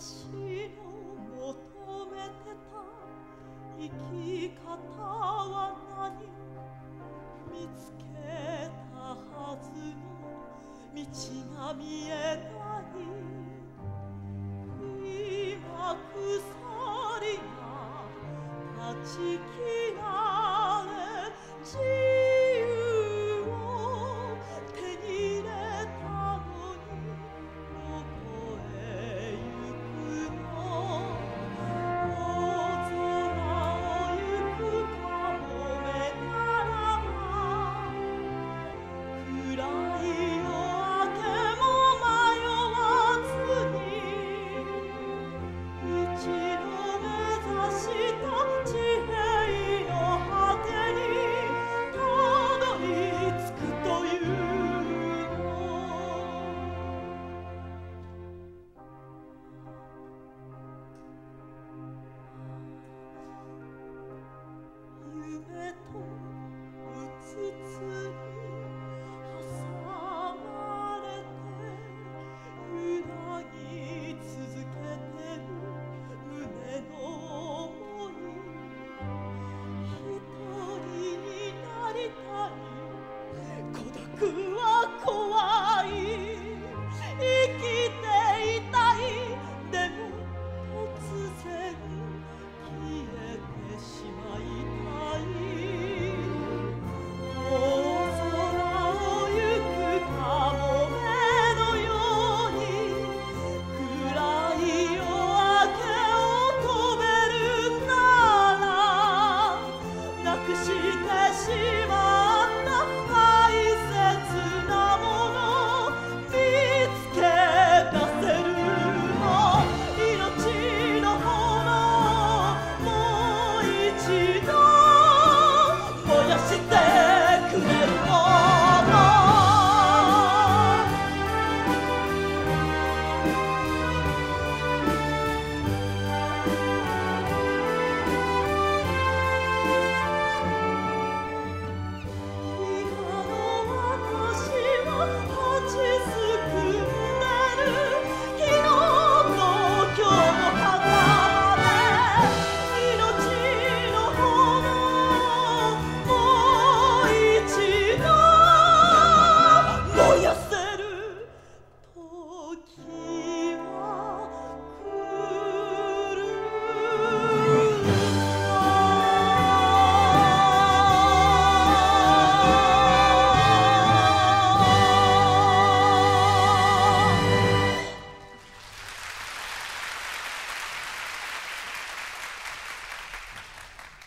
私の求めてた生き方は何見つけたはずの道が見えない good.